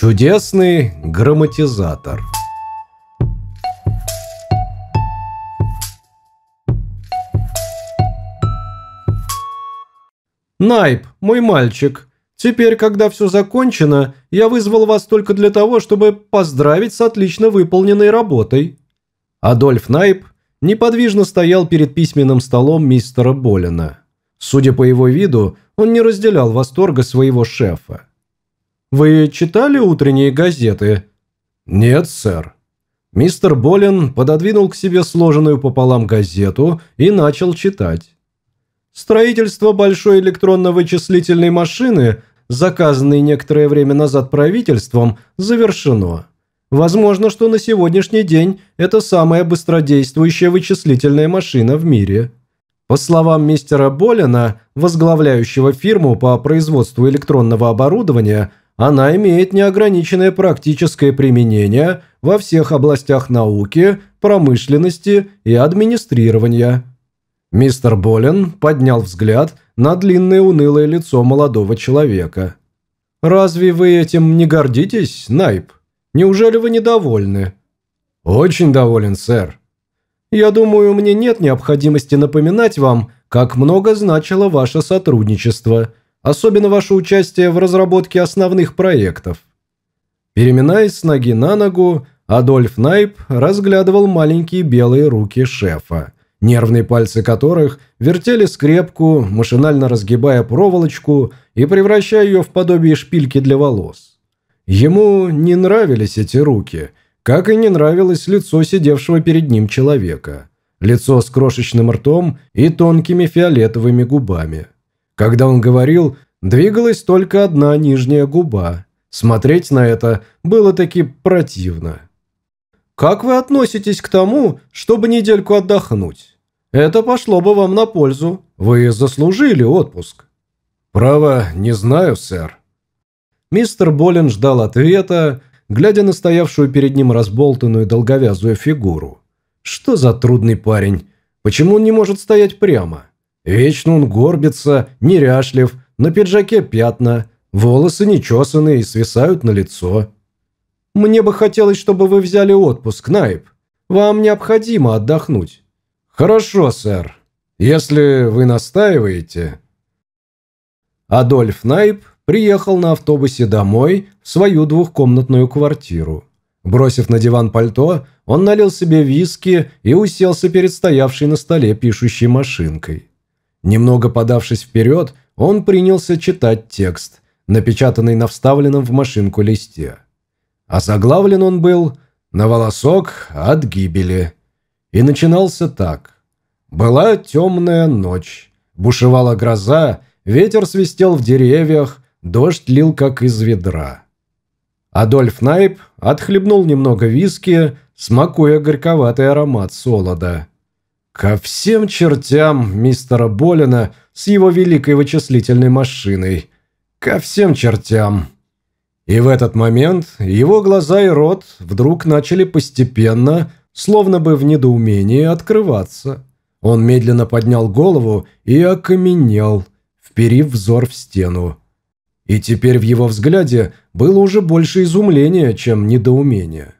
Чудесный грамматизатор. Найп, мой мальчик, теперь, когда все закончено, я вызвал вас только для того, чтобы поздравить с отлично выполненной работой. Адольф Найп неподвижно стоял перед письменным столом мистера Болина. Судя по его виду, он не разделял восторга своего шефа. «Вы читали утренние газеты?» «Нет, сэр». Мистер Болин пододвинул к себе сложенную пополам газету и начал читать. «Строительство большой электронно-вычислительной машины, заказанной некоторое время назад правительством, завершено. Возможно, что на сегодняшний день это самая быстродействующая вычислительная машина в мире». По словам мистера Болина, возглавляющего фирму по производству электронного оборудования, она имеет неограниченное практическое применение во всех областях науки, промышленности и администрирования. Мистер Болен поднял взгляд на длинное унылое лицо молодого человека. «Разве вы этим не гордитесь, Найп? Неужели вы недовольны?» «Очень доволен, сэр». «Я думаю, мне нет необходимости напоминать вам, как много значило ваше сотрудничество» особенно ваше участие в разработке основных проектов. Переминаясь с ноги на ногу, Адольф Найп разглядывал маленькие белые руки шефа, нервные пальцы которых вертели скрепку, машинально разгибая проволочку и превращая ее в подобие шпильки для волос. Ему не нравились эти руки, как и не нравилось лицо сидевшего перед ним человека. Лицо с крошечным ртом и тонкими фиолетовыми губами – когда он говорил, двигалась только одна нижняя губа. Смотреть на это было таки противно. «Как вы относитесь к тому, чтобы недельку отдохнуть? Это пошло бы вам на пользу. Вы заслужили отпуск». «Право, не знаю, сэр». Мистер Болин ждал ответа, глядя на стоявшую перед ним разболтанную долговязую фигуру. «Что за трудный парень? Почему он не может стоять прямо?» Вечно он горбится, неряшлив, на пиджаке пятна, волосы нечесанные и свисают на лицо. Мне бы хотелось, чтобы вы взяли отпуск, Найп. Вам необходимо отдохнуть. Хорошо, сэр. Если вы настаиваете... Адольф Найп приехал на автобусе домой в свою двухкомнатную квартиру. Бросив на диван пальто, он налил себе виски и уселся перед стоявшей на столе пишущей машинкой. Немного подавшись вперед, он принялся читать текст, напечатанный на вставленном в машинку листе. А заглавлен он был «На волосок от гибели». И начинался так. Была темная ночь, бушевала гроза, ветер свистел в деревьях, дождь лил как из ведра. Адольф Найп отхлебнул немного виски, смакуя горьковатый аромат солода. Ко всем чертям мистера Болина с его великой вычислительной машиной. Ко всем чертям. И в этот момент его глаза и рот вдруг начали постепенно, словно бы в недоумении, открываться. Он медленно поднял голову и окаменел, вперив взор в стену. И теперь в его взгляде было уже больше изумления, чем недоумения.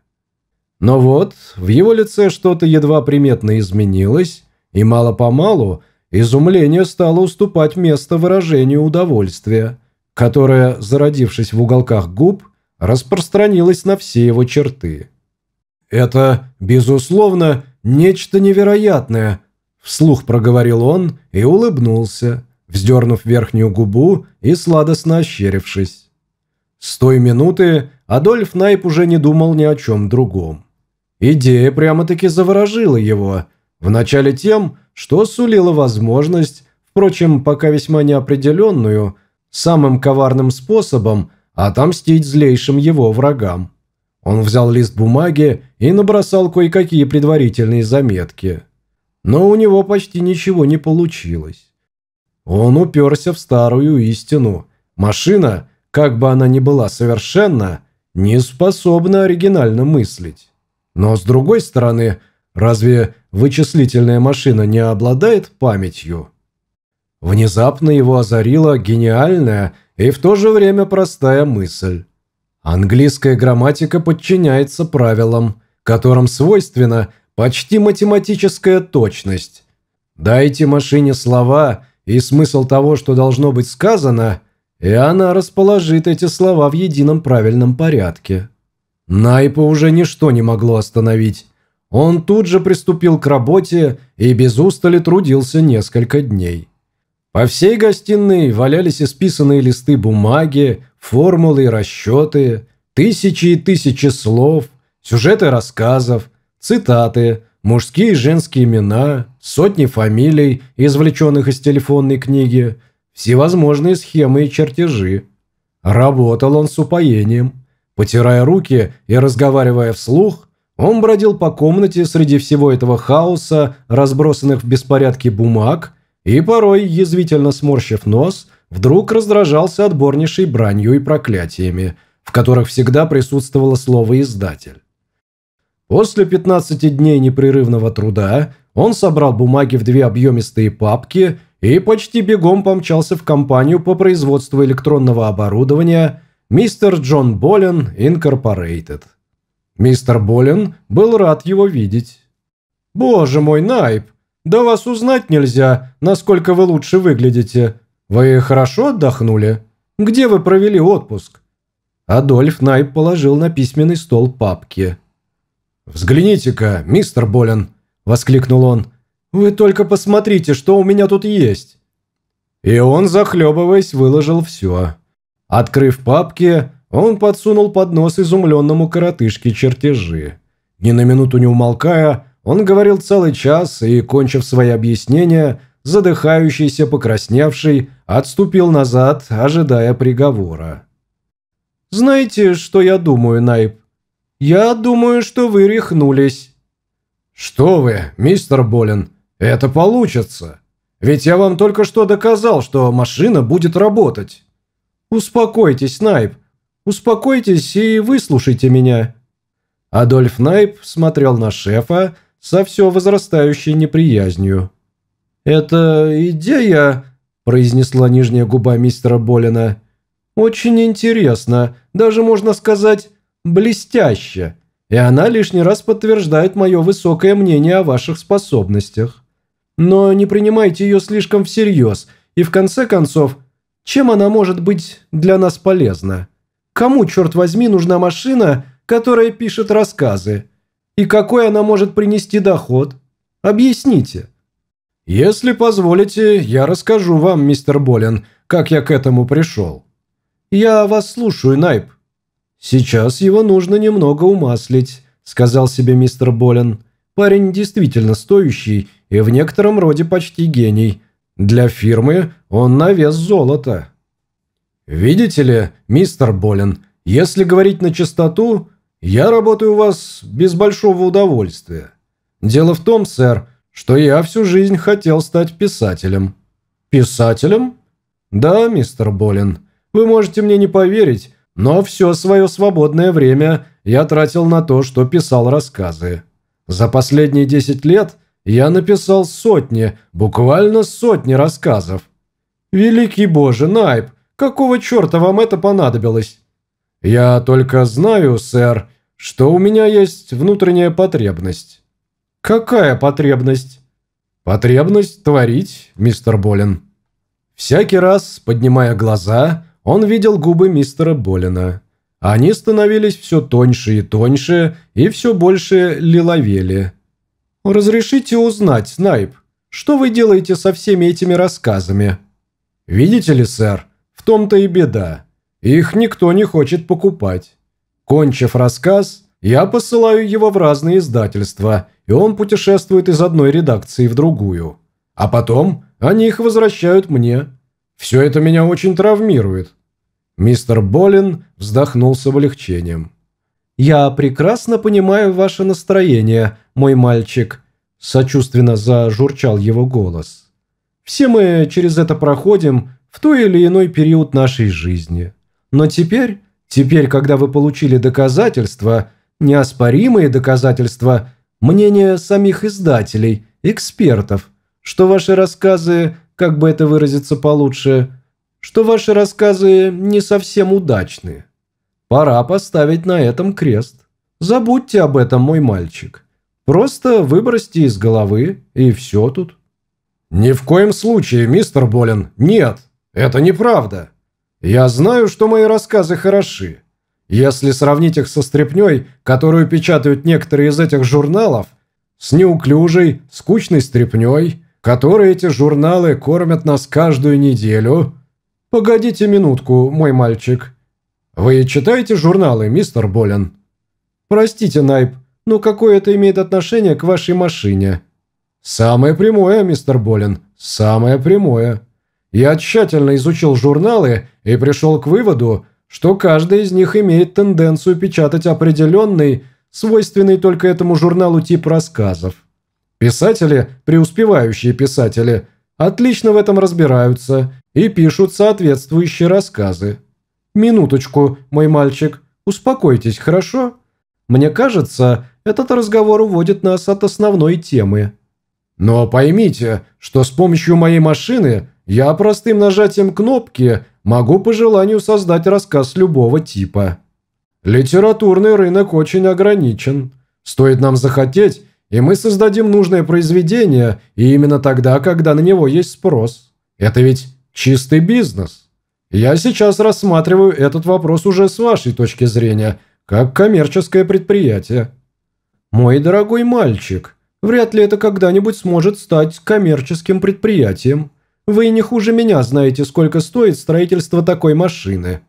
Но вот в его лице что-то едва приметно изменилось, и мало-помалу изумление стало уступать место выражению удовольствия, которое, зародившись в уголках губ, распространилось на все его черты. «Это, безусловно, нечто невероятное», – вслух проговорил он и улыбнулся, вздернув верхнюю губу и сладостно ощерившись. С той минуты Адольф Найп уже не думал ни о чем другом. Идея прямо-таки заворожила его. Вначале тем, что сулила возможность, впрочем, пока весьма неопределенную, самым коварным способом отомстить злейшим его врагам. Он взял лист бумаги и набросал кое-какие предварительные заметки. Но у него почти ничего не получилось. Он уперся в старую истину. Машина, как бы она ни была совершенна, не способна оригинально мыслить. Но с другой стороны, разве вычислительная машина не обладает памятью? Внезапно его озарила гениальная и в то же время простая мысль. Английская грамматика подчиняется правилам, которым свойственна почти математическая точность. Дайте машине слова и смысл того, что должно быть сказано, и она расположит эти слова в едином правильном порядке. Найпа уже ничто не могло остановить. Он тут же приступил к работе и без устали трудился несколько дней. По всей гостиной валялись исписанные листы бумаги, формулы и расчеты, тысячи и тысячи слов, сюжеты рассказов, цитаты, мужские и женские имена, сотни фамилий, извлеченных из телефонной книги, всевозможные схемы и чертежи. Работал он с упоением. Потирая руки и разговаривая вслух, он бродил по комнате среди всего этого хаоса, разбросанных в беспорядке бумаг, и порой, язвительно сморщив нос, вдруг раздражался отборнейшей бранью и проклятиями, в которых всегда присутствовало слово «издатель». После 15 дней непрерывного труда он собрал бумаги в две объемистые папки и почти бегом помчался в компанию по производству электронного оборудования «Мистер Джон Болен Инкорпорейтед». Мистер Болен был рад его видеть. «Боже мой, Найп, да вас узнать нельзя, насколько вы лучше выглядите. Вы хорошо отдохнули? Где вы провели отпуск?» Адольф Найп положил на письменный стол папки. «Взгляните-ка, мистер Болен!» – воскликнул он. «Вы только посмотрите, что у меня тут есть!» И он, захлебываясь, выложил все. Открыв папки, он подсунул под нос изумленному коротышке чертежи. Ни на минуту не умолкая, он говорил целый час и, кончив свои объяснения, задыхающийся, покрасневший, отступил назад, ожидая приговора. «Знаете, что я думаю, Найп? Я думаю, что вы рехнулись». «Что вы, мистер Болин, это получится. Ведь я вам только что доказал, что машина будет работать». «Успокойтесь, Найп. Успокойтесь и выслушайте меня». Адольф Найп смотрел на шефа со все возрастающей неприязнью. «Это идея», – произнесла нижняя губа мистера Болина. «Очень интересно, даже можно сказать, блестяще, и она лишний раз подтверждает мое высокое мнение о ваших способностях. Но не принимайте ее слишком всерьез, и в конце концов, чем она может быть для нас полезна?» Кому, черт возьми, нужна машина, которая пишет рассказы? И какой она может принести доход? Объясните. Если позволите, я расскажу вам, мистер Болин, как я к этому пришел. Я вас слушаю, Найп. Сейчас его нужно немного умаслить, сказал себе мистер Болин. Парень действительно стоящий и в некотором роде почти гений. Для фирмы он на вес золота. «Видите ли, мистер Болин, если говорить на чистоту, я работаю у вас без большого удовольствия. Дело в том, сэр, что я всю жизнь хотел стать писателем». «Писателем?» «Да, мистер Болин. Вы можете мне не поверить, но все свое свободное время я тратил на то, что писал рассказы. За последние десять лет я написал сотни, буквально сотни рассказов. Великий Боже, Найп, Какого черта вам это понадобилось?» «Я только знаю, сэр, что у меня есть внутренняя потребность». «Какая потребность?» «Потребность творить, мистер Болин». Всякий раз, поднимая глаза, он видел губы мистера Болина. Они становились все тоньше и тоньше, и все больше лиловели. «Разрешите узнать, Снайп, что вы делаете со всеми этими рассказами?» «Видите ли, сэр, в том-то и беда. Их никто не хочет покупать. Кончив рассказ, я посылаю его в разные издательства, и он путешествует из одной редакции в другую. А потом они их возвращают мне. Все это меня очень травмирует. Мистер Болин вздохнул с облегчением. «Я прекрасно понимаю ваше настроение, мой мальчик», – сочувственно зажурчал его голос. «Все мы через это проходим, в той или иной период нашей жизни. Но теперь, теперь, когда вы получили доказательства, неоспоримые доказательства, мнение самих издателей, экспертов, что ваши рассказы, как бы это выразиться получше, что ваши рассказы не совсем удачны. Пора поставить на этом крест. Забудьте об этом, мой мальчик. Просто выбросьте из головы, и все тут. Ни в коем случае, мистер Болин, нет. Это неправда. Я знаю, что мои рассказы хороши. Если сравнить их со стряпнёй, которую печатают некоторые из этих журналов, с неуклюжей, скучной стряпнёй, которой эти журналы кормят нас каждую неделю... Погодите минутку, мой мальчик. Вы читаете журналы, мистер Болин? Простите, Найп, но какое это имеет отношение к вашей машине? Самое прямое, мистер Болин, самое прямое. Я тщательно изучил журналы и пришел к выводу, что каждый из них имеет тенденцию печатать определенный, свойственный только этому журналу тип рассказов. Писатели, преуспевающие писатели, отлично в этом разбираются и пишут соответствующие рассказы. Минуточку, мой мальчик, успокойтесь, хорошо? Мне кажется, этот разговор уводит нас от основной темы. Но поймите, что с помощью моей машины я простым нажатием кнопки могу по желанию создать рассказ любого типа. Литературный рынок очень ограничен. Стоит нам захотеть, и мы создадим нужное произведение, и именно тогда, когда на него есть спрос. Это ведь чистый бизнес. Я сейчас рассматриваю этот вопрос уже с вашей точки зрения, как коммерческое предприятие. Мой дорогой мальчик, Вряд ли это когда-нибудь сможет стать коммерческим предприятием. Вы не хуже меня знаете, сколько стоит строительство такой машины».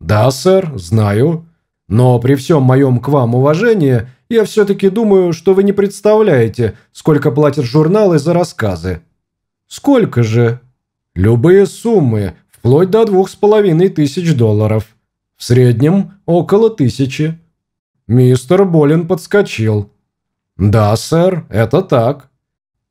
«Да, сэр, знаю. Но при всем моем к вам уважении, я все-таки думаю, что вы не представляете, сколько платят журналы за рассказы». «Сколько же?» «Любые суммы, вплоть до двух с половиной тысяч долларов. В среднем около тысячи». Мистер Болин подскочил. «Да, сэр, это так.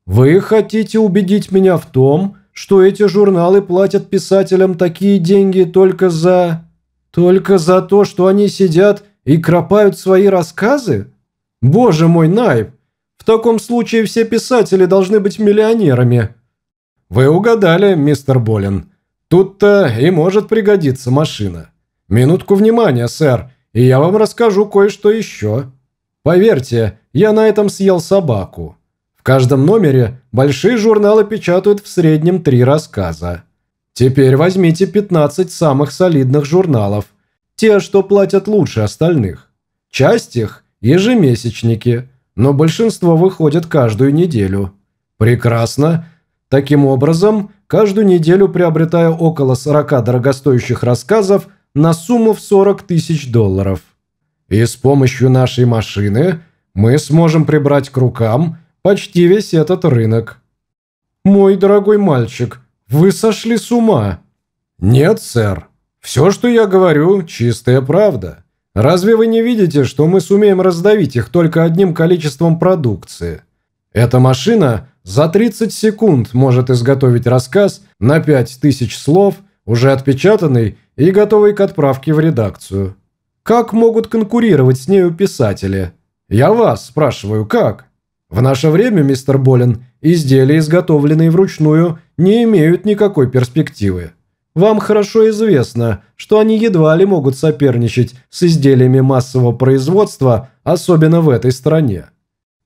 Вы хотите убедить меня в том, что эти журналы платят писателям такие деньги только за... только за то, что они сидят и кропают свои рассказы? Боже мой, Найп, в таком случае все писатели должны быть миллионерами». «Вы угадали, мистер Болин. Тут-то и может пригодиться машина. Минутку внимания, сэр, и я вам расскажу кое-что еще». Поверьте, я на этом съел собаку. В каждом номере большие журналы печатают в среднем три рассказа. Теперь возьмите 15 самых солидных журналов. Те, что платят лучше остальных. Часть их – ежемесячники, но большинство выходят каждую неделю. Прекрасно. Таким образом, каждую неделю приобретаю около 40 дорогостоящих рассказов на сумму в 40 тысяч долларов. И с помощью нашей машины мы сможем прибрать к рукам почти весь этот рынок. Мой дорогой мальчик, вы сошли с ума. Нет, сэр. Все, что я говорю, чистая правда. Разве вы не видите, что мы сумеем раздавить их только одним количеством продукции? Эта машина за 30 секунд может изготовить рассказ на 5000 слов, уже отпечатанный и готовый к отправке в редакцию. Как могут конкурировать с нею писатели? Я вас спрашиваю, как? В наше время, мистер Болин, изделия, изготовленные вручную, не имеют никакой перспективы. Вам хорошо известно, что они едва ли могут соперничать с изделиями массового производства, особенно в этой стране.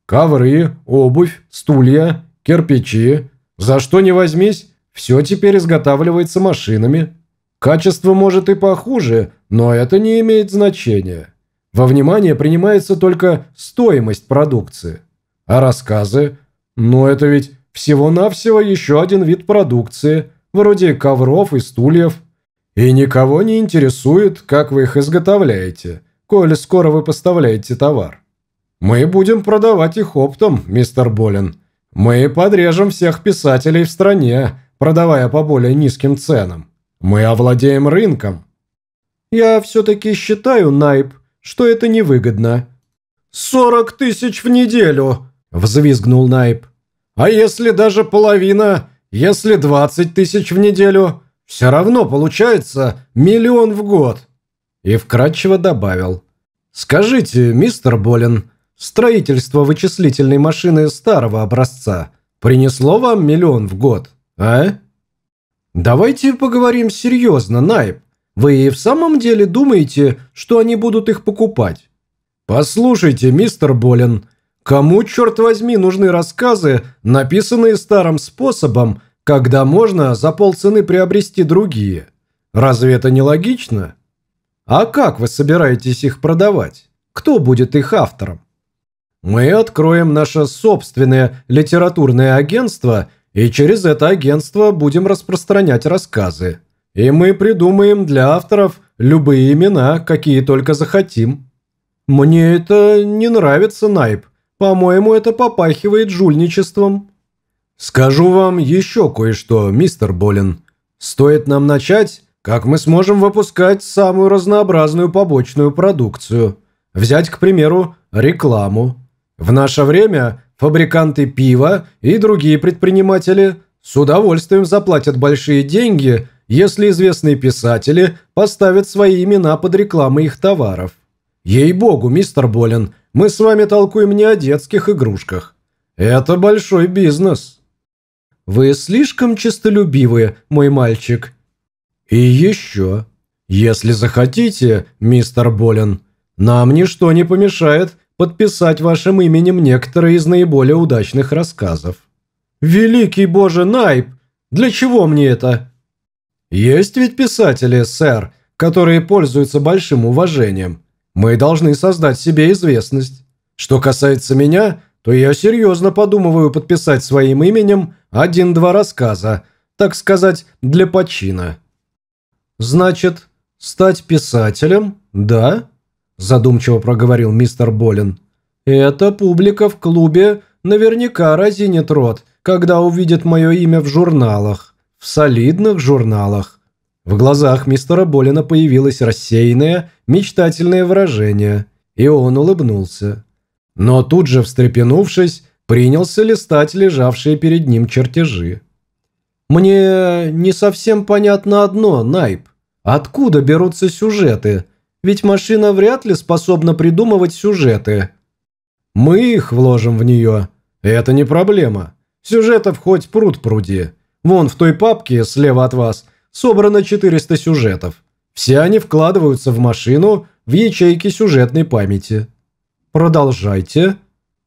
Ковры, обувь, стулья, кирпичи. За что не возьмись, все теперь изготавливается машинами. Качество может и похуже, но это не имеет значения. Во внимание принимается только стоимость продукции. А рассказы? Ну это ведь всего-навсего еще один вид продукции, вроде ковров и стульев. И никого не интересует, как вы их изготовляете, коли скоро вы поставляете товар. Мы будем продавать их оптом, мистер Болин. Мы подрежем всех писателей в стране, продавая по более низким ценам. Мы овладеем рынком. Я все-таки считаю, Найп, что это невыгодно. «Сорок тысяч в неделю!» – взвизгнул Найп. «А если даже половина, если двадцать тысяч в неделю, все равно получается миллион в год!» И вкратчиво добавил. «Скажите, мистер Болин, строительство вычислительной машины старого образца принесло вам миллион в год, а?» «Давайте поговорим серьезно, Найп. Вы и в самом деле думаете, что они будут их покупать? Послушайте, мистер Болин, кому, черт возьми, нужны рассказы, написанные старым способом, когда можно за полцены приобрести другие? Разве это не логично? А как вы собираетесь их продавать? Кто будет их автором? Мы откроем наше собственное литературное агентство и через это агентство будем распространять рассказы. И мы придумаем для авторов любые имена, какие только захотим. Мне это не нравится, Найп. По-моему, это попахивает жульничеством. Скажу вам еще кое-что, мистер Болин. Стоит нам начать, как мы сможем выпускать самую разнообразную побочную продукцию. Взять, к примеру, рекламу. В наше время фабриканты пива и другие предприниматели с удовольствием заплатят большие деньги если известные писатели поставят свои имена под рекламой их товаров. Ей-богу, мистер Болин, мы с вами толкуем не о детских игрушках. Это большой бизнес. Вы слишком честолюбивы, мой мальчик. И еще, если захотите, мистер Болин, нам ничто не помешает подписать вашим именем некоторые из наиболее удачных рассказов. Великий боже, Найп, для чего мне это? Есть ведь писатели, сэр, которые пользуются большим уважением. Мы должны создать себе известность. Что касается меня, то я серьезно подумываю подписать своим именем один-два рассказа, так сказать, для почина». «Значит, стать писателем, да?» – задумчиво проговорил мистер Болин. «Эта публика в клубе наверняка разинет рот, когда увидит мое имя в журналах в солидных журналах. В глазах мистера Болина появилось рассеянное, мечтательное выражение, и он улыбнулся. Но тут же, встрепенувшись, принялся листать лежавшие перед ним чертежи. «Мне не совсем понятно одно, Найп. Откуда берутся сюжеты? Ведь машина вряд ли способна придумывать сюжеты». «Мы их вложим в нее. Это не проблема. Сюжетов хоть пруд пруди. Вон в той папке слева от вас собрано 400 сюжетов. Все они вкладываются в машину в ячейки сюжетной памяти. Продолжайте.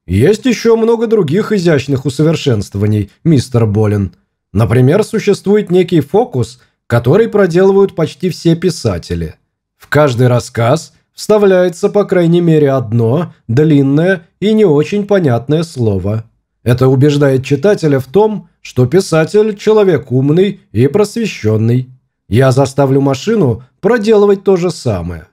Есть еще много других изящных усовершенствований, мистер Болин. Например, существует некий фокус, который проделывают почти все писатели. В каждый рассказ вставляется по крайней мере одно длинное и не очень понятное слово. Это убеждает читателя в том, что писатель – человек умный и просвещенный. Я заставлю машину проделывать то же самое.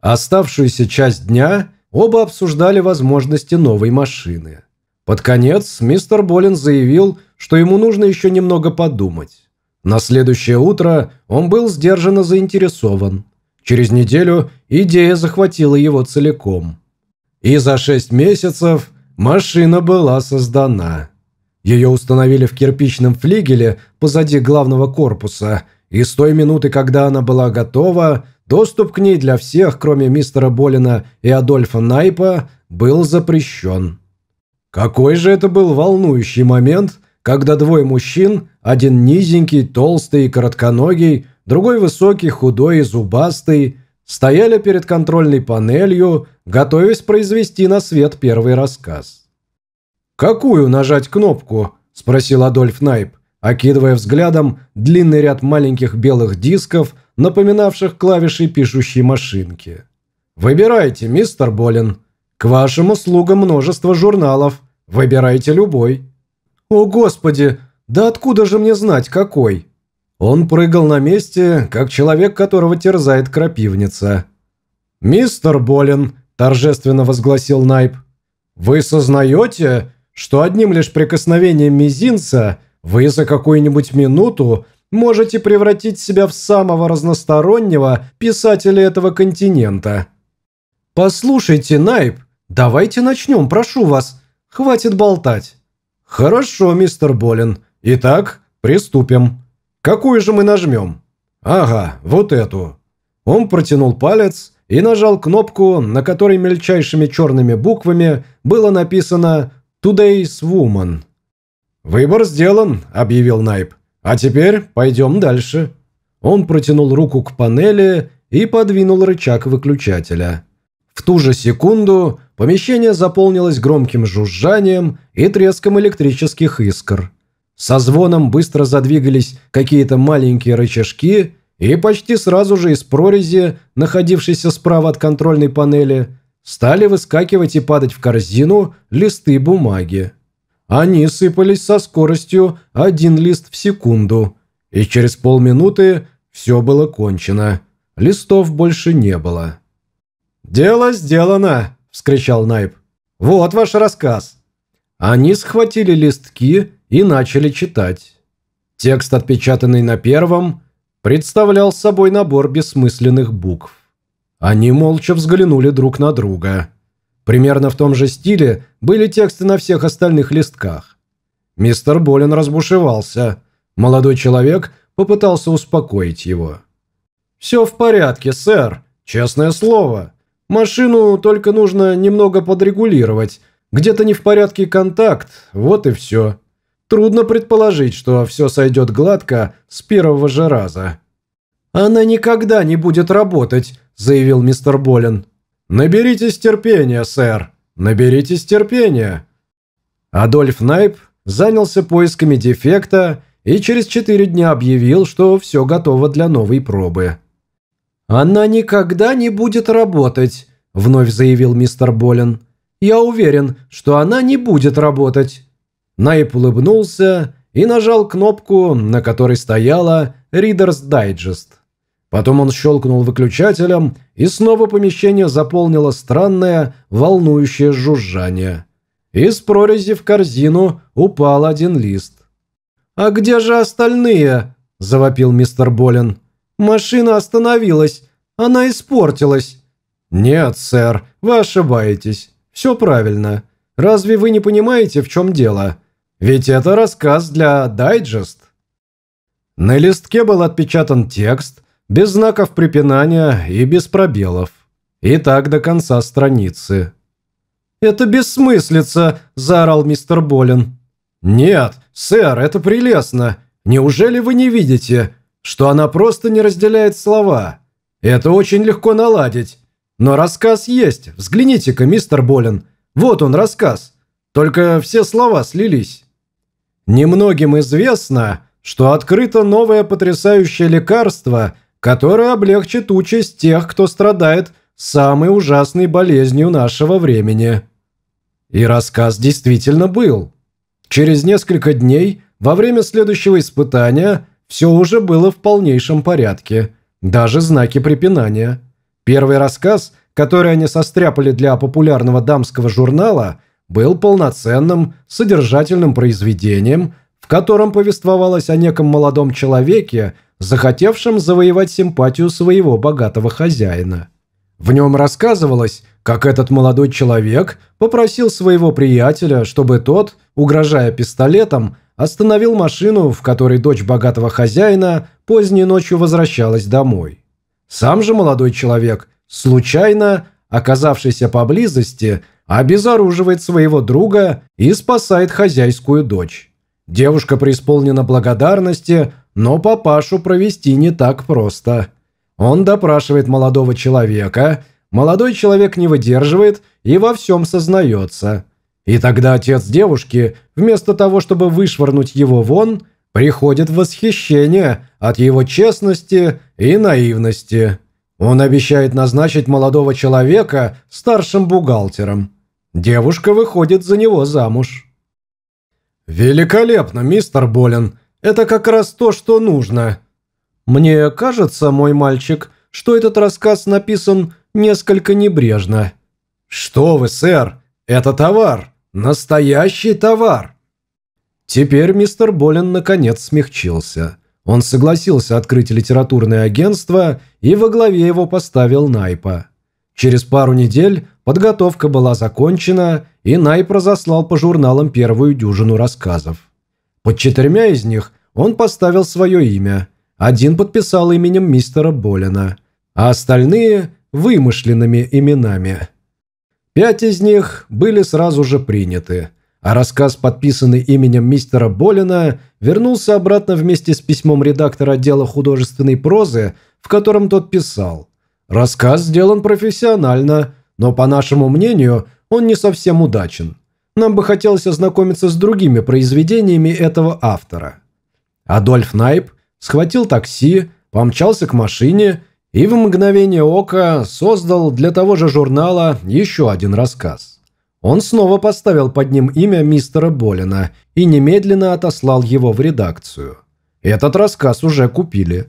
Оставшуюся часть дня оба обсуждали возможности новой машины. Под конец мистер Болин заявил, что ему нужно еще немного подумать. На следующее утро он был сдержанно заинтересован. Через неделю идея захватила его целиком. И за шесть месяцев Машина была создана. Ее установили в кирпичном флигеле позади главного корпуса, и с той минуты, когда она была готова, доступ к ней для всех, кроме мистера Болина и Адольфа Найпа, был запрещен. Какой же это был волнующий момент, когда двое мужчин, один низенький, толстый и коротконогий, другой высокий, худой и зубастый, стояли перед контрольной панелью, готовясь произвести на свет первый рассказ. «Какую нажать кнопку?» – спросил Адольф Найп, окидывая взглядом длинный ряд маленьких белых дисков, напоминавших клавиши пишущей машинки. «Выбирайте, мистер Болин. К вашим услугам множество журналов. Выбирайте любой». «О, Господи! Да откуда же мне знать, какой?» Он прыгал на месте, как человек, которого терзает крапивница. «Мистер Болин», – торжественно возгласил Найп, – «вы сознаете, что одним лишь прикосновением мизинца вы за какую-нибудь минуту можете превратить себя в самого разностороннего писателя этого континента?» «Послушайте, Найп, давайте начнем, прошу вас. Хватит болтать». «Хорошо, мистер Болин. Итак, приступим». Какую же мы нажмем? Ага, вот эту. Он протянул палец и нажал кнопку, на которой мельчайшими черными буквами было написано «Today's Woman». «Выбор сделан», – объявил Найп. «А теперь пойдем дальше». Он протянул руку к панели и подвинул рычаг выключателя. В ту же секунду помещение заполнилось громким жужжанием и треском электрических искр. Со звоном быстро задвигались какие-то маленькие рычажки, и почти сразу же из прорези, находившейся справа от контрольной панели, стали выскакивать и падать в корзину листы бумаги. Они сыпались со скоростью один лист в секунду, и через полминуты все было кончено. Листов больше не было. «Дело сделано!» – вскричал Найп. «Вот ваш рассказ!» Они схватили листки и начали читать. Текст, отпечатанный на первом, представлял собой набор бессмысленных букв. Они молча взглянули друг на друга. Примерно в том же стиле были тексты на всех остальных листках. Мистер Болин разбушевался. Молодой человек попытался успокоить его. «Все в порядке, сэр. Честное слово. Машину только нужно немного подрегулировать. Где-то не в порядке контакт, вот и все. Трудно предположить, что все сойдет гладко с первого же раза». «Она никогда не будет работать», – заявил мистер Болин. «Наберитесь терпения, сэр. Наберитесь терпения». Адольф Найп занялся поисками дефекта и через четыре дня объявил, что все готово для новой пробы. «Она никогда не будет работать», – вновь заявил мистер Болин. «Я уверен, что она не будет работать». Найп улыбнулся и нажал кнопку, на которой стояла «Reader's Digest». Потом он щелкнул выключателем, и снова помещение заполнило странное, волнующее жужжание. Из прорези в корзину упал один лист. «А где же остальные?» – завопил мистер Болин. «Машина остановилась. Она испортилась». «Нет, сэр, вы ошибаетесь. Все правильно. Разве вы не понимаете, в чем дело? Ведь это рассказ для дайджест». На листке был отпечатан текст, без знаков препинания и без пробелов. И так до конца страницы. «Это бессмыслица!» – заорал мистер Болин. «Нет, сэр, это прелестно. Неужели вы не видите, что она просто не разделяет слова? Это очень легко наладить. Но рассказ есть. Взгляните-ка, мистер Болин. Вот он, рассказ. Только все слова слились. Немногим известно, что открыто новое потрясающее лекарство, которое облегчит участь тех, кто страдает самой ужасной болезнью нашего времени. И рассказ действительно был. Через несколько дней, во время следующего испытания, все уже было в полнейшем порядке. Даже знаки препинания. Первый рассказ, который они состряпали для популярного дамского журнала, был полноценным, содержательным произведением, в котором повествовалось о неком молодом человеке, захотевшем завоевать симпатию своего богатого хозяина. В нем рассказывалось, как этот молодой человек попросил своего приятеля, чтобы тот, угрожая пистолетом, остановил машину, в которой дочь богатого хозяина поздней ночью возвращалась домой. Сам же молодой человек, случайно оказавшийся поблизости, обезоруживает своего друга и спасает хозяйскую дочь. Девушка преисполнена благодарности, но папашу провести не так просто. Он допрашивает молодого человека – Молодой человек не выдерживает и во всем сознается. И тогда отец девушки, вместо того, чтобы вышвырнуть его вон, приходит в восхищение от его честности и наивности. Он обещает назначить молодого человека старшим бухгалтером. Девушка выходит за него замуж. «Великолепно, мистер Болин. Это как раз то, что нужно». «Мне кажется, мой мальчик, что этот рассказ написан несколько небрежно. «Что вы, сэр? Это товар! Настоящий товар!» Теперь мистер Болин наконец смягчился. Он согласился открыть литературное агентство и во главе его поставил Найпа. Через пару недель подготовка была закончена, и Найп разослал по журналам первую дюжину рассказов. Под четырьмя из них он поставил свое имя. Один подписал именем мистера Болина, а остальные вымышленными именами. Пять из них были сразу же приняты. а рассказ, подписанный именем мистера Болина, вернулся обратно вместе с письмом редактора отдела художественной прозы, в котором тот писал. «Рассказ сделан профессионально, но, по нашему мнению, он не совсем удачен. Нам бы хотелось ознакомиться с другими произведениями этого автора». Адольф Найп схватил такси, помчался к машине и в мгновение ока создал для того же журнала еще один рассказ. Он снова поставил под ним имя мистера Болина и немедленно отослал его в редакцию. Этот рассказ уже купили.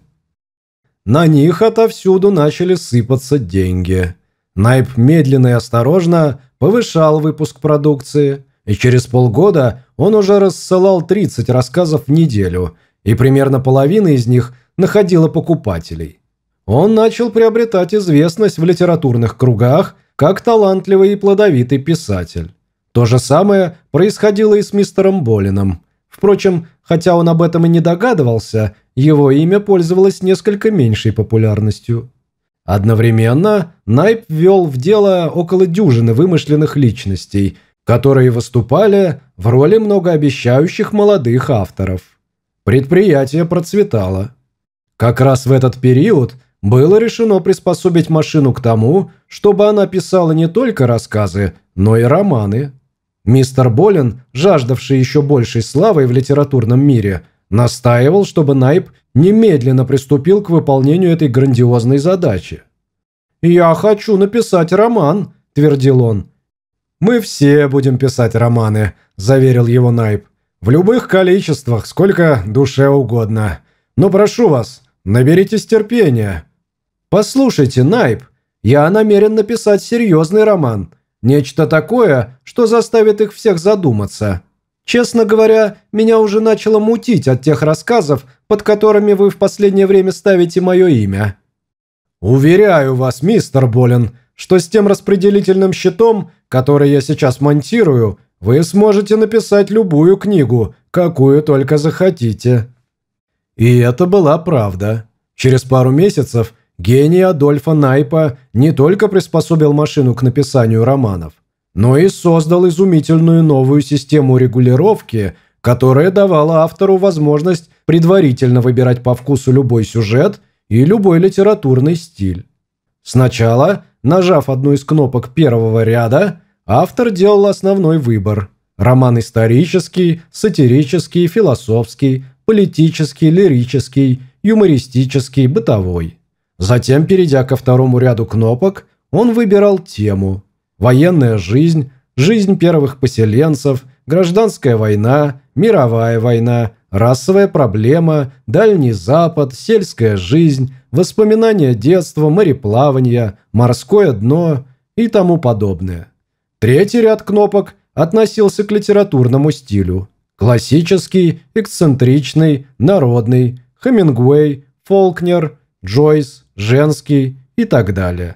На них отовсюду начали сыпаться деньги. Найп медленно и осторожно повышал выпуск продукции, и через полгода он уже рассылал 30 рассказов в неделю, и примерно половина из них находила покупателей. Он начал приобретать известность в литературных кругах как талантливый и плодовитый писатель. То же самое происходило и с мистером Болином. Впрочем, хотя он об этом и не догадывался, его имя пользовалось несколько меньшей популярностью. Одновременно Найп ввел в дело около дюжины вымышленных личностей, которые выступали в роли многообещающих молодых авторов. Предприятие процветало. Как раз в этот период было решено приспособить машину к тому, чтобы она писала не только рассказы, но и романы. Мистер Болин, жаждавший еще большей славы в литературном мире, настаивал, чтобы Найп немедленно приступил к выполнению этой грандиозной задачи. «Я хочу написать роман», – твердил он. «Мы все будем писать романы», – заверил его Найп. «В любых количествах, сколько душе угодно. Но прошу вас, наберитесь терпения». «Послушайте, Найп, я намерен написать серьезный роман. Нечто такое, что заставит их всех задуматься. Честно говоря, меня уже начало мутить от тех рассказов, под которыми вы в последнее время ставите мое имя». «Уверяю вас, мистер Болин, что с тем распределительным щитом, который я сейчас монтирую, вы сможете написать любую книгу, какую только захотите». И это была правда. Через пару месяцев Гений Адольфа Найпа не только приспособил машину к написанию романов, но и создал изумительную новую систему регулировки, которая давала автору возможность предварительно выбирать по вкусу любой сюжет и любой литературный стиль. Сначала, нажав одну из кнопок первого ряда, автор делал основной выбор – роман исторический, сатирический, философский, политический, лирический, юмористический, бытовой – Затем, перейдя ко второму ряду кнопок, он выбирал тему «Военная жизнь», «Жизнь первых поселенцев», «Гражданская война», «Мировая война», «Расовая проблема», «Дальний Запад», «Сельская жизнь», «Воспоминания детства», «Мореплавание», «Морское дно» и тому подобное. Третий ряд кнопок относился к литературному стилю. Классический, эксцентричный, народный, Хемингуэй, Фолкнер, Джойс, женский и так далее.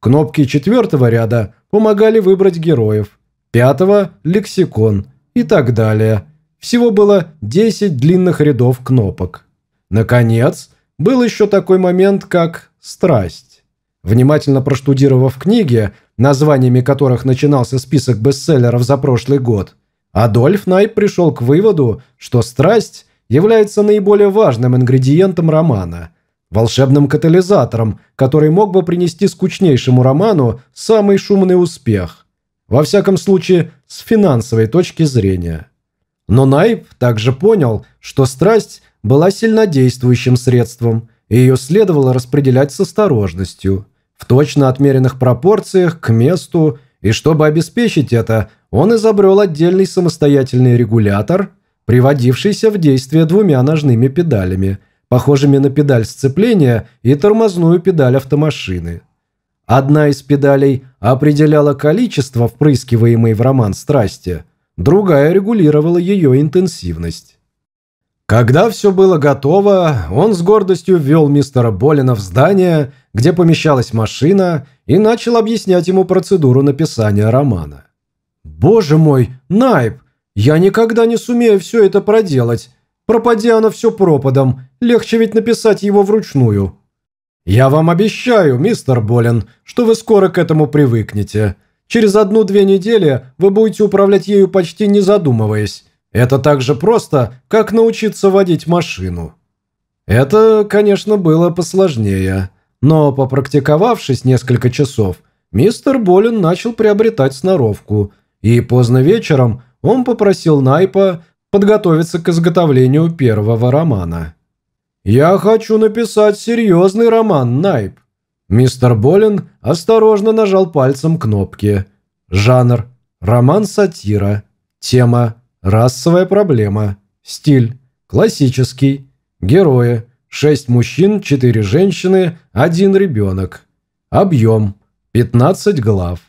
Кнопки четвертого ряда помогали выбрать героев, пятого – лексикон и так далее. Всего было 10 длинных рядов кнопок. Наконец, был еще такой момент, как «страсть». Внимательно проштудировав книги, названиями которых начинался список бестселлеров за прошлый год, Адольф Найп пришел к выводу, что страсть является наиболее важным ингредиентом романа – волшебным катализатором, который мог бы принести скучнейшему роману самый шумный успех. Во всяком случае, с финансовой точки зрения. Но Найп также понял, что страсть была сильнодействующим средством, и ее следовало распределять с осторожностью, в точно отмеренных пропорциях, к месту, и чтобы обеспечить это, он изобрел отдельный самостоятельный регулятор, приводившийся в действие двумя ножными педалями – похожими на педаль сцепления и тормозную педаль автомашины. Одна из педалей определяла количество впрыскиваемой в роман страсти, другая регулировала ее интенсивность. Когда все было готово, он с гордостью ввел мистера Болина в здание, где помещалась машина, и начал объяснять ему процедуру написания романа. «Боже мой, Найп, я никогда не сумею все это проделать. Пропади оно все пропадом, легче ведь написать его вручную. Я вам обещаю, мистер Болин, что вы скоро к этому привыкнете. Через одну-две недели вы будете управлять ею почти не задумываясь. Это так же просто, как научиться водить машину. Это, конечно, было посложнее. Но, попрактиковавшись несколько часов, мистер Болин начал приобретать сноровку. И поздно вечером он попросил Найпа подготовиться к изготовлению первого романа. «Я хочу написать серьезный роман, Найп». Мистер Болин осторожно нажал пальцем кнопки. Жанр – роман-сатира. Тема – расовая проблема. Стиль – классический. Герои – шесть мужчин, четыре женщины, один ребенок. Объем – 15 глав.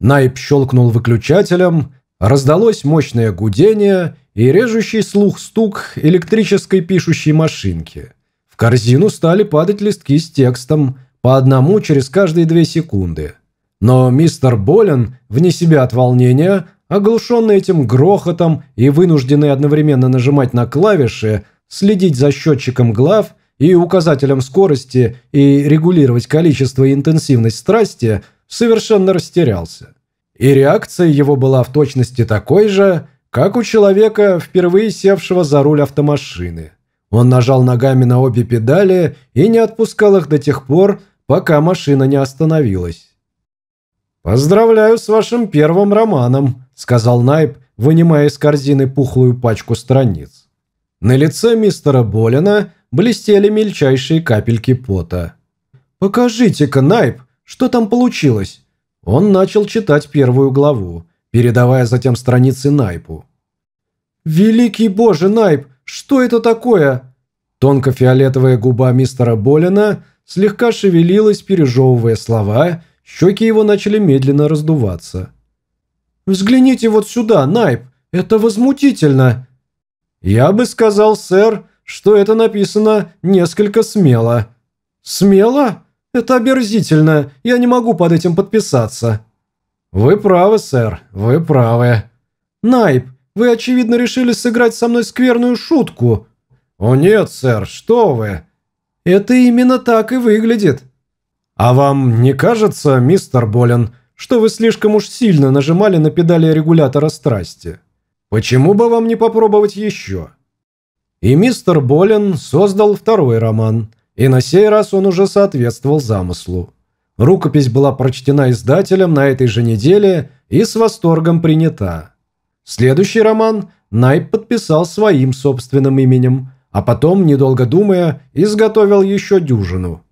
Найп щелкнул выключателем, раздалось мощное гудение – и режущий слух стук электрической пишущей машинки. В корзину стали падать листки с текстом, по одному через каждые две секунды. Но мистер Болен, вне себя от волнения, оглушенный этим грохотом и вынужденный одновременно нажимать на клавиши, следить за счетчиком глав и указателем скорости и регулировать количество и интенсивность страсти, совершенно растерялся. И реакция его была в точности такой же, как у человека, впервые севшего за руль автомашины. Он нажал ногами на обе педали и не отпускал их до тех пор, пока машина не остановилась. «Поздравляю с вашим первым романом», – сказал Найп, вынимая из корзины пухлую пачку страниц. На лице мистера Болина блестели мельчайшие капельки пота. «Покажите-ка, Найп, что там получилось?» Он начал читать первую главу передавая затем страницы Найпу. «Великий боже, Найп, что это такое?» Тонко-фиолетовая губа мистера Болина слегка шевелилась, пережевывая слова, щеки его начали медленно раздуваться. «Взгляните вот сюда, Найп, это возмутительно!» «Я бы сказал, сэр, что это написано несколько смело». «Смело? Это оберзительно, я не могу под этим подписаться». «Вы правы, сэр, вы правы». «Найп, вы, очевидно, решили сыграть со мной скверную шутку». «О нет, сэр, что вы?» «Это именно так и выглядит». «А вам не кажется, мистер Болин, что вы слишком уж сильно нажимали на педали регулятора страсти? Почему бы вам не попробовать еще?» И мистер Болин создал второй роман, и на сей раз он уже соответствовал замыслу. Рукопись была прочтена издателем на этой же неделе и с восторгом принята. Следующий роман Найп подписал своим собственным именем, а потом, недолго думая, изготовил еще дюжину.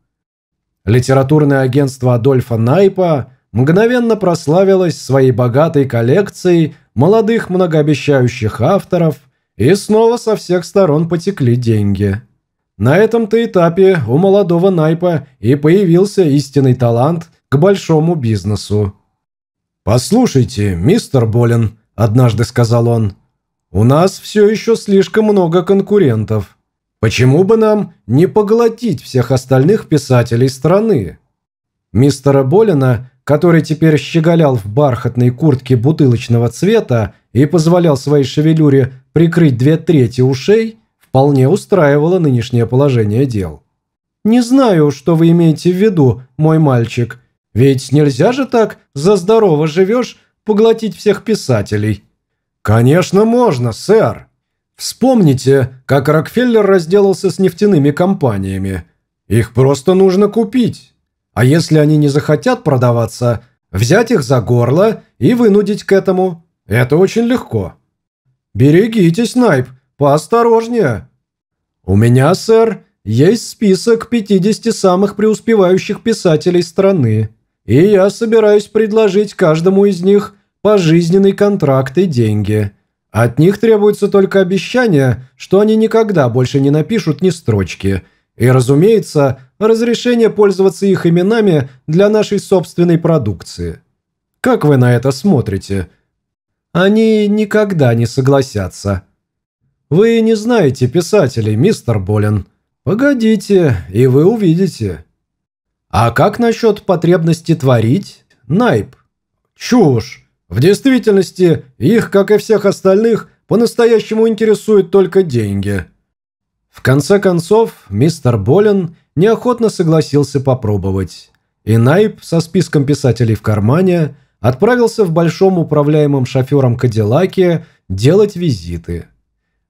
Литературное агентство Адольфа Найпа мгновенно прославилось своей богатой коллекцией молодых многообещающих авторов, и снова со всех сторон потекли деньги. На этом-то этапе у молодого Найпа и появился истинный талант к большому бизнесу. «Послушайте, мистер Болин», – однажды сказал он, – «у нас все еще слишком много конкурентов. Почему бы нам не поглотить всех остальных писателей страны?» Мистера Болина, который теперь щеголял в бархатной куртке бутылочного цвета и позволял своей шевелюре прикрыть две трети ушей – вполне устраивало нынешнее положение дел. «Не знаю, что вы имеете в виду, мой мальчик. Ведь нельзя же так, за здорово живешь, поглотить всех писателей». «Конечно можно, сэр. Вспомните, как Рокфеллер разделался с нефтяными компаниями. Их просто нужно купить. А если они не захотят продаваться, взять их за горло и вынудить к этому. Это очень легко». «Берегитесь, Найп, «Поосторожнее!» «У меня, сэр, есть список 50 самых преуспевающих писателей страны, и я собираюсь предложить каждому из них пожизненный контракт и деньги. От них требуется только обещание, что они никогда больше не напишут ни строчки, и, разумеется, разрешение пользоваться их именами для нашей собственной продукции. Как вы на это смотрите?» «Они никогда не согласятся», вы не знаете писателей, мистер Болин. Погодите, и вы увидите. А как насчет потребности творить? Найп. Чушь. В действительности, их, как и всех остальных, по-настоящему интересуют только деньги. В конце концов, мистер Болин неохотно согласился попробовать. И Найп со списком писателей в кармане отправился в большом управляемом шофером Кадиллаке делать визиты.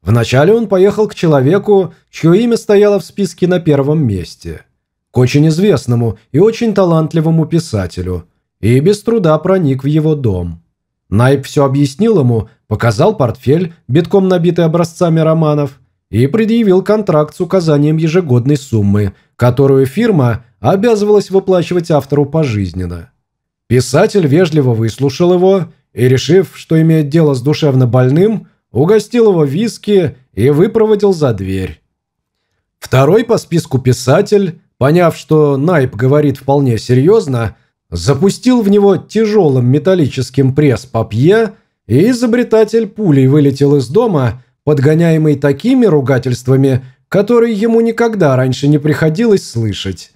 Вначале он поехал к человеку, чье имя стояло в списке на первом месте. К очень известному и очень талантливому писателю. И без труда проник в его дом. Найп все объяснил ему, показал портфель, битком набитый образцами романов, и предъявил контракт с указанием ежегодной суммы, которую фирма обязывалась выплачивать автору пожизненно. Писатель вежливо выслушал его и, решив, что имеет дело с душевно больным, угостил его виски и выпроводил за дверь. Второй по списку писатель, поняв, что Найп говорит вполне серьезно, запустил в него тяжелым металлическим пресс-папье, и изобретатель пулей вылетел из дома, подгоняемый такими ругательствами, которые ему никогда раньше не приходилось слышать.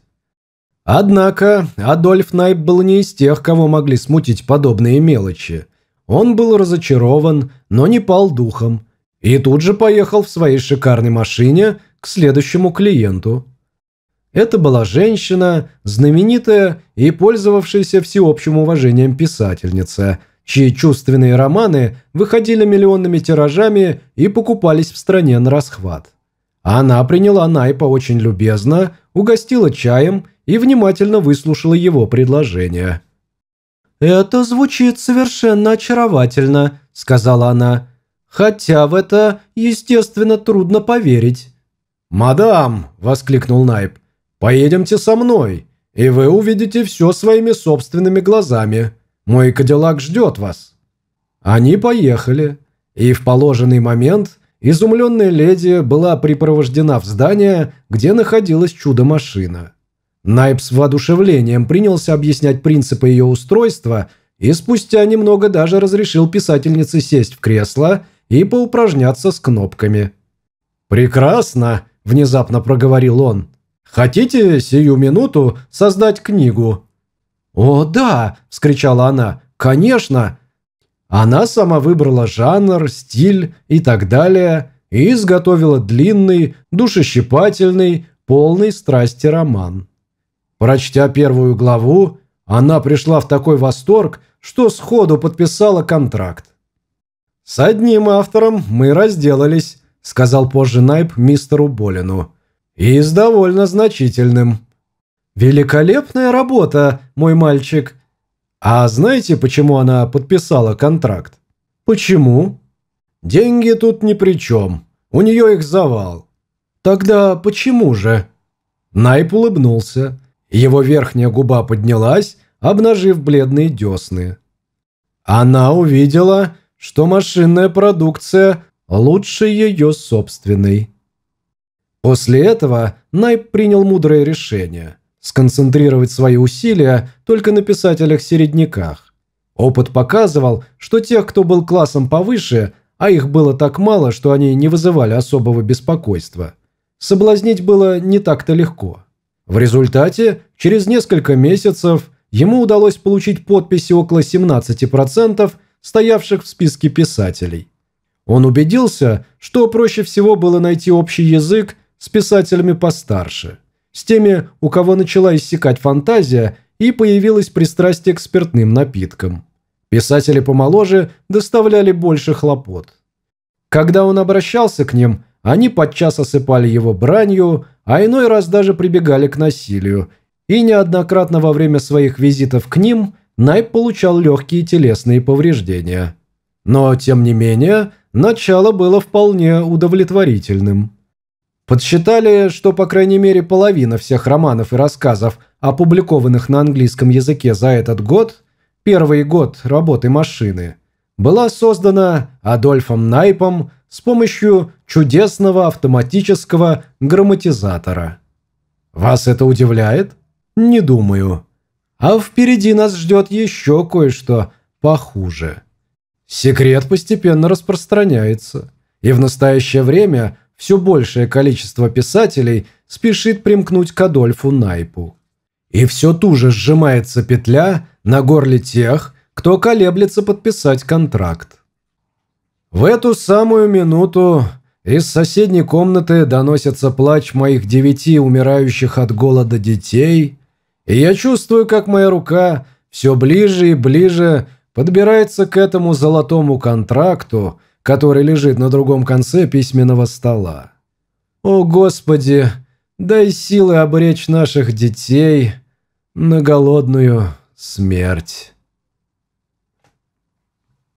Однако Адольф Найп был не из тех, кого могли смутить подобные мелочи. Он был разочарован, но не пал духом, и тут же поехал в своей шикарной машине к следующему клиенту. Это была женщина, знаменитая и пользовавшаяся всеобщим уважением писательница, чьи чувственные романы выходили миллионными тиражами и покупались в стране на расхват. Она приняла Найпа очень любезно, угостила чаем и внимательно выслушала его предложение. «Это звучит совершенно очаровательно», – сказала она. «Хотя в это, естественно, трудно поверить». «Мадам!» – воскликнул Найп. Поедемте со мной, и вы увидите все своими собственными глазами. Мой кадиллак ждет вас». Они поехали, и в положенный момент изумленная леди была припровождена в здание, где находилась чудо-машина. Найп с воодушевлением принялся объяснять принципы ее устройства и спустя немного даже разрешил писательнице сесть в кресло и поупражняться с кнопками. «Прекрасно!» – внезапно проговорил он. Хотите сию минуту создать книгу?» «О, да!» – вскричала она. «Конечно!» Она сама выбрала жанр, стиль и так далее и изготовила длинный, душещипательный, полный страсти роман. Прочтя первую главу, она пришла в такой восторг, что сходу подписала контракт. «С одним автором мы разделались», – сказал позже Найп мистеру Болину. И с довольно значительным. Великолепная работа, мой мальчик. А знаете, почему она подписала контракт? Почему? Деньги тут ни при чем. У нее их завал. Тогда почему же? Найп улыбнулся. Его верхняя губа поднялась, обнажив бледные десны. Она увидела, что машинная продукция лучше ее собственной. После этого Найп принял мудрое решение – сконцентрировать свои усилия только на писателях-середняках. Опыт показывал, что тех, кто был классом повыше, а их было так мало, что они не вызывали особого беспокойства, соблазнить было не так-то легко. В результате, через несколько месяцев, ему удалось получить подписи около 17% стоявших в списке писателей. Он убедился, что проще всего было найти общий язык с писателями постарше, с теми, у кого начала иссякать фантазия и появилось пристрастие к спиртным напиткам. Писатели помоложе доставляли больше хлопот. Когда он обращался к ним, они подчас осыпали его бранью, а иной раз даже прибегали к насилию, и неоднократно во время своих визитов к ним Найп получал легкие телесные повреждения. Но, тем не менее, начало было вполне удовлетворительным. Подсчитали, что по крайней мере половина всех романов и рассказов, опубликованных на английском языке за этот год, первый год работы машины, была создана Адольфом Найпом с помощью чудесного автоматического грамматизатора. Вас это удивляет? Не думаю. А впереди нас ждет еще кое-что похуже. Секрет постепенно распространяется, и в настоящее время все большее количество писателей спешит примкнуть к Адольфу Найпу. И все туже сжимается петля на горле тех, кто колеблется подписать контракт. В эту самую минуту из соседней комнаты доносится плач моих девяти умирающих от голода детей, и я чувствую, как моя рука все ближе и ближе подбирается к этому золотому контракту, который лежит на другом конце письменного стола. О, Господи, дай силы обречь наших детей на голодную смерть.